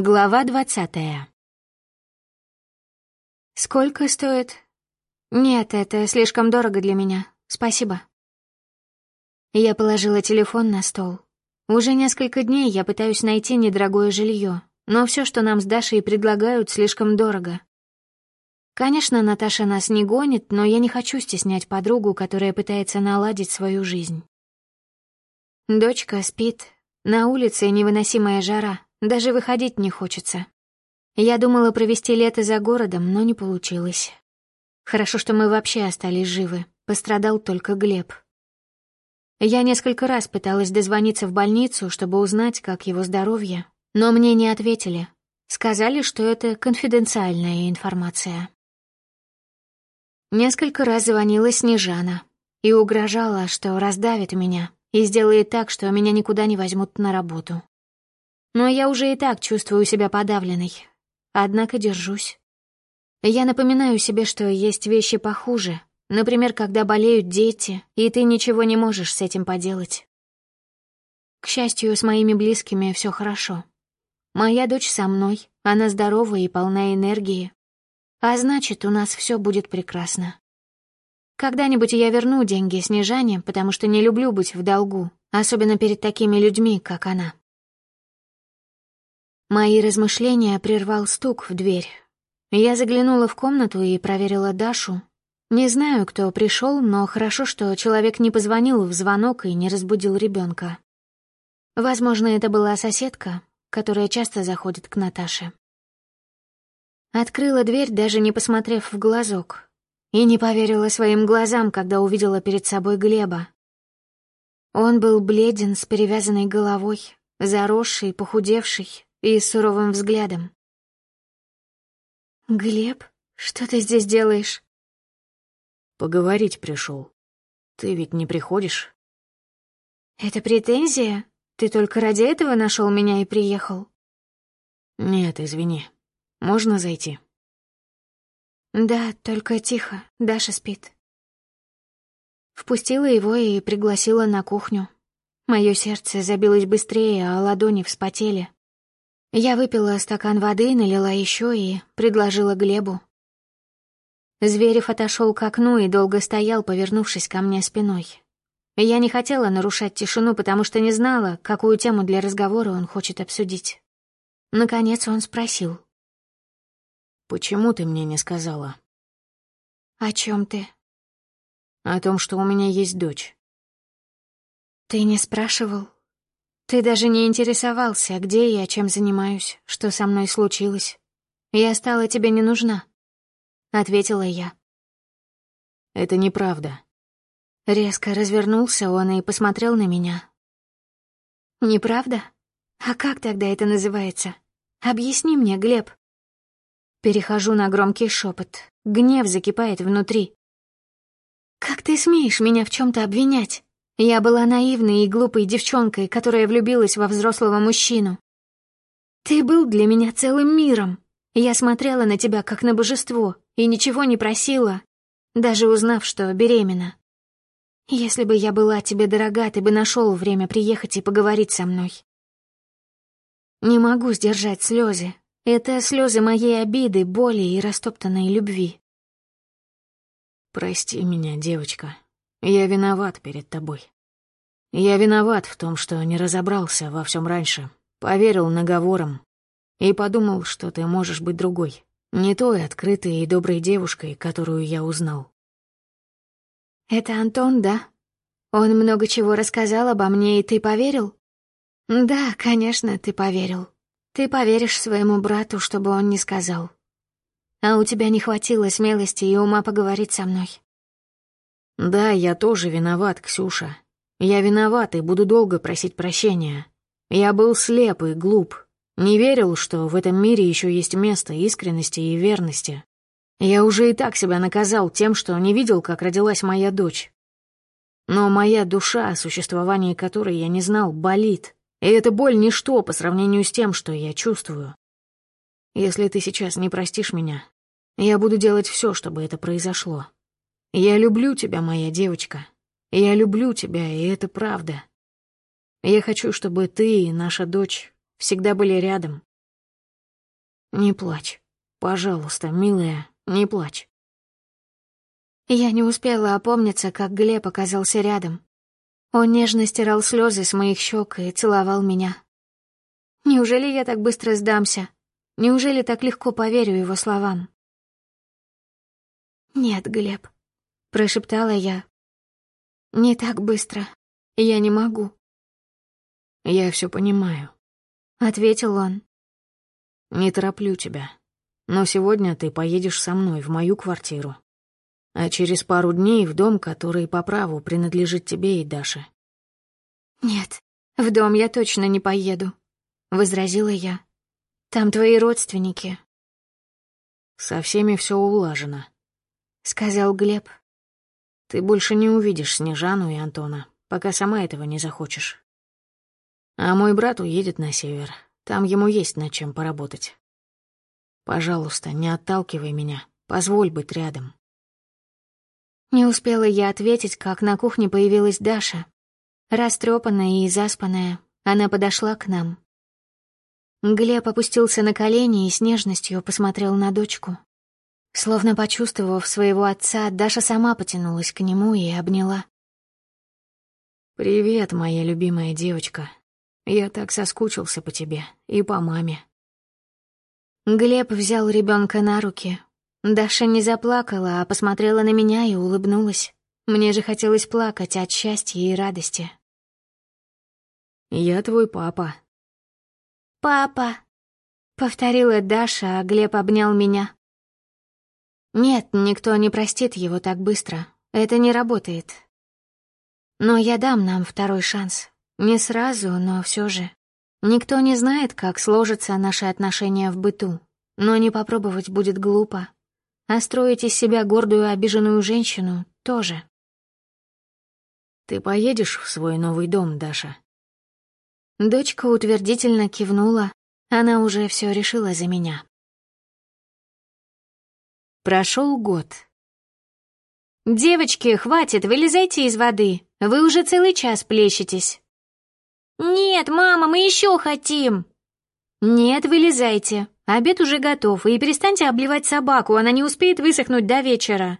Глава двадцатая. «Сколько стоит?» «Нет, это слишком дорого для меня. Спасибо». Я положила телефон на стол. Уже несколько дней я пытаюсь найти недорогое жилье, но все, что нам с Дашей предлагают, слишком дорого. Конечно, Наташа нас не гонит, но я не хочу стеснять подругу, которая пытается наладить свою жизнь. Дочка спит. На улице невыносимая жара. Даже выходить не хочется. Я думала провести лето за городом, но не получилось. Хорошо, что мы вообще остались живы. Пострадал только Глеб. Я несколько раз пыталась дозвониться в больницу, чтобы узнать, как его здоровье, но мне не ответили. Сказали, что это конфиденциальная информация. Несколько раз звонила Снежана и угрожала, что раздавит меня и сделает так, что меня никуда не возьмут на работу. Но я уже и так чувствую себя подавленной. Однако держусь. Я напоминаю себе, что есть вещи похуже. Например, когда болеют дети, и ты ничего не можешь с этим поделать. К счастью, с моими близкими все хорошо. Моя дочь со мной, она здорова и полна энергии. А значит, у нас все будет прекрасно. Когда-нибудь я верну деньги Снежане, потому что не люблю быть в долгу, особенно перед такими людьми, как она. Мои размышления прервал стук в дверь. Я заглянула в комнату и проверила Дашу. Не знаю, кто пришел, но хорошо, что человек не позвонил в звонок и не разбудил ребенка. Возможно, это была соседка, которая часто заходит к Наташе. Открыла дверь, даже не посмотрев в глазок, и не поверила своим глазам, когда увидела перед собой Глеба. Он был бледен, с перевязанной головой, заросший, похудевший, и суровым взглядом. «Глеб, что ты здесь делаешь?» «Поговорить пришел. Ты ведь не приходишь?» «Это претензия? Ты только ради этого нашел меня и приехал?» «Нет, извини. Можно зайти?» «Да, только тихо. Даша спит». Впустила его и пригласила на кухню. Мое сердце забилось быстрее, а ладони вспотели. Я выпила стакан воды, налила еще и предложила Глебу. Зверев отошел к окну и долго стоял, повернувшись ко мне спиной. Я не хотела нарушать тишину, потому что не знала, какую тему для разговора он хочет обсудить. Наконец он спросил. «Почему ты мне не сказала?» «О чем ты?» «О том, что у меня есть дочь». «Ты не спрашивал?» Ты даже не интересовался, где я, чем занимаюсь, что со мной случилось. Я стала тебе не нужна, — ответила я. Это неправда. Резко развернулся он и посмотрел на меня. Неправда? А как тогда это называется? Объясни мне, Глеб. Перехожу на громкий шепот. Гнев закипает внутри. Как ты смеешь меня в чем то обвинять? Я была наивной и глупой девчонкой, которая влюбилась во взрослого мужчину. Ты был для меня целым миром. Я смотрела на тебя как на божество и ничего не просила, даже узнав, что беременна. Если бы я была тебе дорога, ты бы нашел время приехать и поговорить со мной. Не могу сдержать слезы. Это слезы моей обиды, боли и растоптанной любви. Прости меня, девочка. Я виноват перед тобой. Я виноват в том, что не разобрался во всем раньше, поверил наговорам и подумал, что ты можешь быть другой, не той открытой и доброй девушкой, которую я узнал. Это Антон, да? Он много чего рассказал обо мне, и ты поверил? Да, конечно, ты поверил. Ты поверишь своему брату, чтобы он не сказал. А у тебя не хватило смелости и ума поговорить со мной. Да, я тоже виноват, Ксюша. Я виноват и буду долго просить прощения. Я был слеп и глуп. Не верил, что в этом мире еще есть место искренности и верности. Я уже и так себя наказал тем, что не видел, как родилась моя дочь. Но моя душа, о существовании которой я не знал, болит. И эта боль — ничто по сравнению с тем, что я чувствую. Если ты сейчас не простишь меня, я буду делать все, чтобы это произошло. Я люблю тебя, моя девочка. Я люблю тебя, и это правда. Я хочу, чтобы ты и наша дочь всегда были рядом. Не плачь. Пожалуйста, милая, не плачь. Я не успела опомниться, как Глеб оказался рядом. Он нежно стирал слезы с моих щек и целовал меня. Неужели я так быстро сдамся? Неужели так легко поверю его словам? «Нет, Глеб», — прошептала я. «Не так быстро. Я не могу». «Я все понимаю», — ответил он. «Не тороплю тебя. Но сегодня ты поедешь со мной в мою квартиру а через пару дней в дом, который по праву принадлежит тебе и Даше. «Нет, в дом я точно не поеду», — возразила я. «Там твои родственники». «Со всеми все улажено», — сказал Глеб. «Ты больше не увидишь Снежану и Антона, пока сама этого не захочешь. А мой брат уедет на север, там ему есть над чем поработать. Пожалуйста, не отталкивай меня, позволь быть рядом». Не успела я ответить, как на кухне появилась Даша. Растрепанная и заспанная, она подошла к нам. Глеб опустился на колени и с нежностью посмотрел на дочку. Словно почувствовав своего отца, Даша сама потянулась к нему и обняла. «Привет, моя любимая девочка. Я так соскучился по тебе и по маме». Глеб взял ребенка на руки, Даша не заплакала, а посмотрела на меня и улыбнулась. Мне же хотелось плакать от счастья и радости. «Я твой папа». «Папа», — повторила Даша, а Глеб обнял меня. «Нет, никто не простит его так быстро. Это не работает. Но я дам нам второй шанс. Не сразу, но все же. Никто не знает, как сложатся наши отношения в быту, но не попробовать будет глупо. А строить из себя гордую обиженную женщину тоже. «Ты поедешь в свой новый дом, Даша?» Дочка утвердительно кивнула. Она уже все решила за меня. Прошел год. «Девочки, хватит, вылезайте из воды. Вы уже целый час плещетесь». «Нет, мама, мы еще хотим!» «Нет, вылезайте. Обед уже готов, и перестаньте обливать собаку, она не успеет высохнуть до вечера.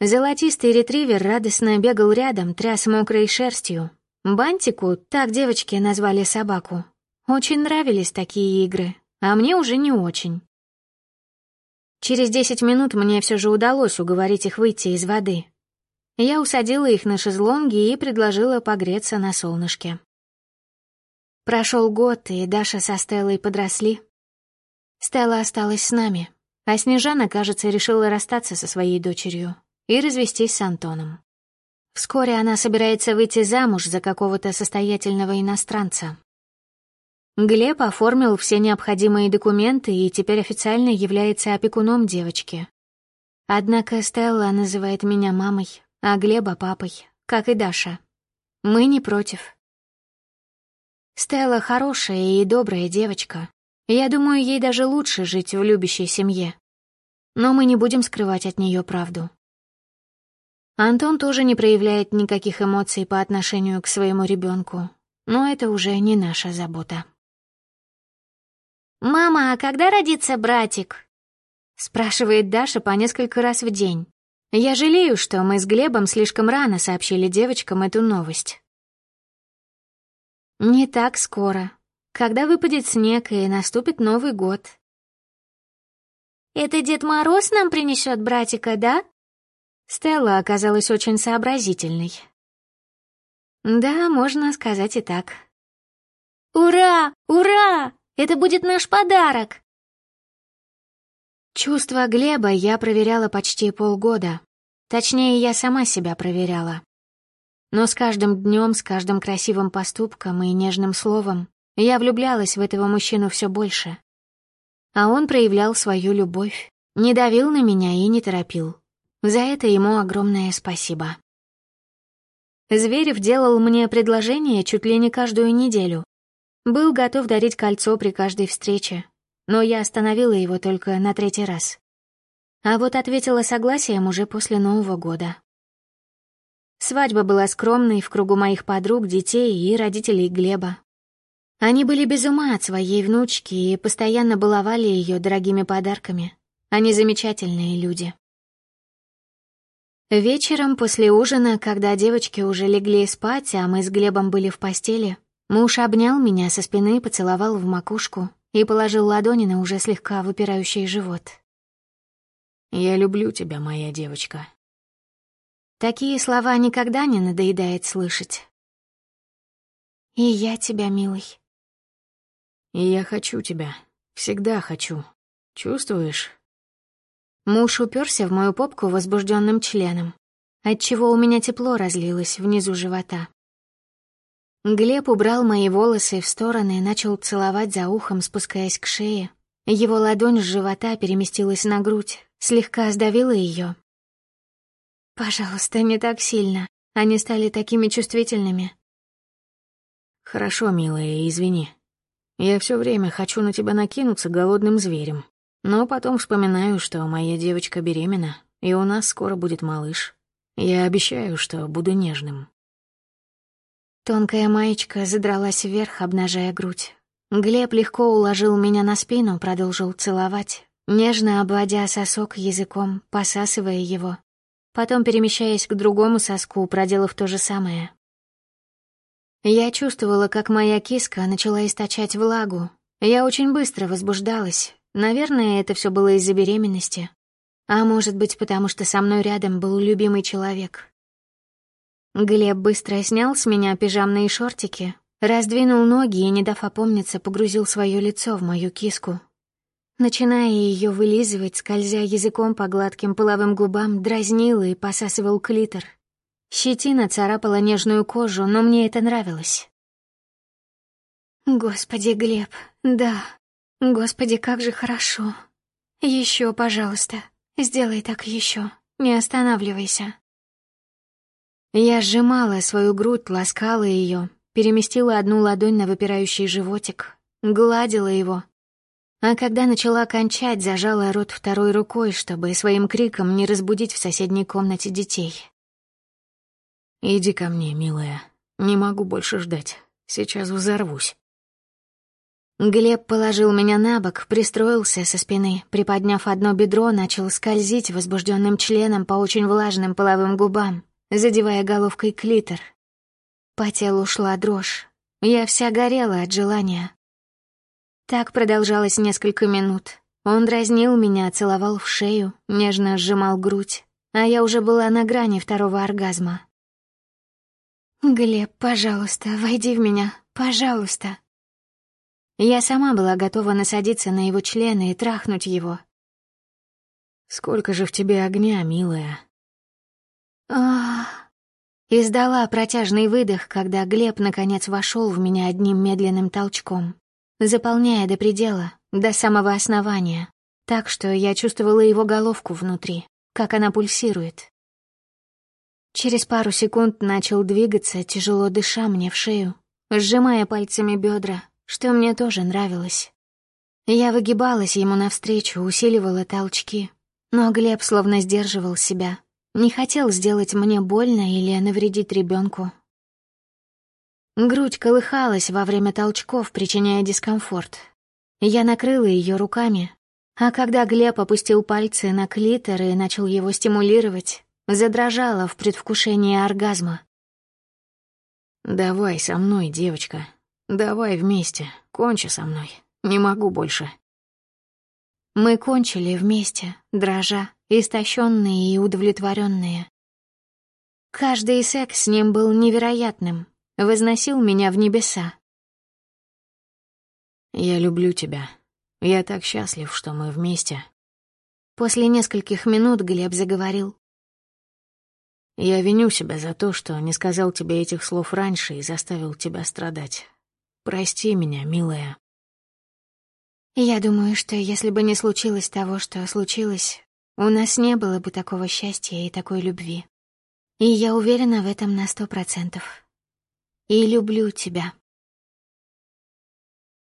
Золотистый ретривер радостно бегал рядом, тряс мокрой шерстью. Бантику, так девочки назвали собаку, очень нравились такие игры, а мне уже не очень. Через десять минут мне все же удалось уговорить их выйти из воды. Я усадила их на шезлонги и предложила погреться на солнышке. Прошел год, и Даша со Стеллой подросли. Стелла осталась с нами, а Снежана, кажется, решила расстаться со своей дочерью и развестись с Антоном. Вскоре она собирается выйти замуж за какого-то состоятельного иностранца. Глеб оформил все необходимые документы и теперь официально является опекуном девочки. Однако Стелла называет меня мамой, а Глеба — папой, как и Даша. Мы не против. Стелла хорошая и добрая девочка, я думаю, ей даже лучше жить в любящей семье. Но мы не будем скрывать от нее правду. Антон тоже не проявляет никаких эмоций по отношению к своему ребенку, но это уже не наша забота. «Мама, а когда родится братик?» — спрашивает Даша по несколько раз в день. Я жалею, что мы с Глебом слишком рано сообщили девочкам эту новость. «Не так скоро», когда выпадет снег и наступит Новый год. «Это Дед Мороз нам принесет братика, да?» Стелла оказалась очень сообразительной. «Да, можно сказать и так». «Ура! Ура! Это будет наш подарок!» Чувства Глеба я проверяла почти полгода. Точнее, я сама себя проверяла. Но с каждым днем, с каждым красивым поступком и нежным словом я влюблялась в этого мужчину все больше. А он проявлял свою любовь, не давил на меня и не торопил. За это ему огромное спасибо. Зверев делал мне предложение чуть ли не каждую неделю. Был готов дарить кольцо при каждой встрече, но я остановила его только на третий раз. А вот ответила согласием уже после Нового года. Свадьба была скромной в кругу моих подруг, детей и родителей Глеба. Они были без ума от своей внучки и постоянно баловали ее дорогими подарками. Они замечательные люди. Вечером после ужина, когда девочки уже легли спать, а мы с Глебом были в постели, муж обнял меня со спины, поцеловал в макушку и положил ладони на уже слегка выпирающий живот. «Я люблю тебя, моя девочка». Такие слова никогда не надоедает слышать. «И я тебя, милый». «И я хочу тебя. Всегда хочу. Чувствуешь?» Муж уперся в мою попку возбужденным членом, отчего у меня тепло разлилось внизу живота. Глеб убрал мои волосы в стороны и начал целовать за ухом, спускаясь к шее. Его ладонь с живота переместилась на грудь, слегка сдавила ее. «Пожалуйста, не так сильно. Они стали такими чувствительными». «Хорошо, милая, извини. Я все время хочу на тебя накинуться голодным зверем. Но потом вспоминаю, что моя девочка беременна, и у нас скоро будет малыш. Я обещаю, что буду нежным. Тонкая маечка задралась вверх, обнажая грудь. Глеб легко уложил меня на спину, продолжил целовать, нежно обводя сосок языком, посасывая его. Потом перемещаясь к другому соску, проделав то же самое. Я чувствовала, как моя киска начала источать влагу. Я очень быстро возбуждалась, Наверное, это все было из-за беременности. А может быть, потому что со мной рядом был любимый человек. Глеб быстро снял с меня пижамные шортики, раздвинул ноги и, не дав опомниться, погрузил свое лицо в мою киску. Начиная ее вылизывать, скользя языком по гладким половым губам, дразнил и посасывал клитор. Щетина царапала нежную кожу, но мне это нравилось. Господи, Глеб, да, Господи, как же хорошо. Еще, пожалуйста, сделай так еще. Не останавливайся. Я сжимала свою грудь, ласкала ее, переместила одну ладонь на выпирающий животик, гладила его. А когда начала кончать, зажала рот второй рукой, чтобы своим криком не разбудить в соседней комнате детей. «Иди ко мне, милая. Не могу больше ждать. Сейчас взорвусь». Глеб положил меня на бок, пристроился со спины, приподняв одно бедро, начал скользить возбужденным членом по очень влажным половым губам, задевая головкой клитор. По телу шла дрожь. Я вся горела от желания. Так продолжалось несколько минут. Он дразнил меня, целовал в шею, нежно сжимал грудь, а я уже была на грани второго оргазма. «Глеб, пожалуйста, войди в меня, пожалуйста», я сама была готова насадиться на его члены и трахнуть его. «Сколько же в тебе огня, милая?» Ах! Издала протяжный выдох, когда Глеб наконец вошел в меня одним медленным толчком, заполняя до предела, до самого основания, так что я чувствовала его головку внутри, как она пульсирует. Через пару секунд начал двигаться, тяжело дыша мне в шею, сжимая пальцами бедра, что мне тоже нравилось. Я выгибалась ему навстречу, усиливала толчки, но Глеб словно сдерживал себя, не хотел сделать мне больно или навредить ребенку. Грудь колыхалась во время толчков, причиняя дискомфорт. Я накрыла ее руками, а когда Глеб опустил пальцы на клитор и начал его стимулировать, задрожала в предвкушении оргазма. «Давай со мной, девочка», Давай вместе, кончи со мной. Не могу больше. Мы кончили вместе, дрожа, истощенные и удовлетворенные. Каждый секс с ним был невероятным, возносил меня в небеса. Я люблю тебя. Я так счастлив, что мы вместе. После нескольких минут Глеб заговорил. Я виню себя за то, что не сказал тебе этих слов раньше и заставил тебя страдать. Прости меня, милая. Я думаю, что если бы не случилось того, что случилось, у нас не было бы такого счастья и такой любви. И я уверена в этом на сто процентов. И люблю тебя.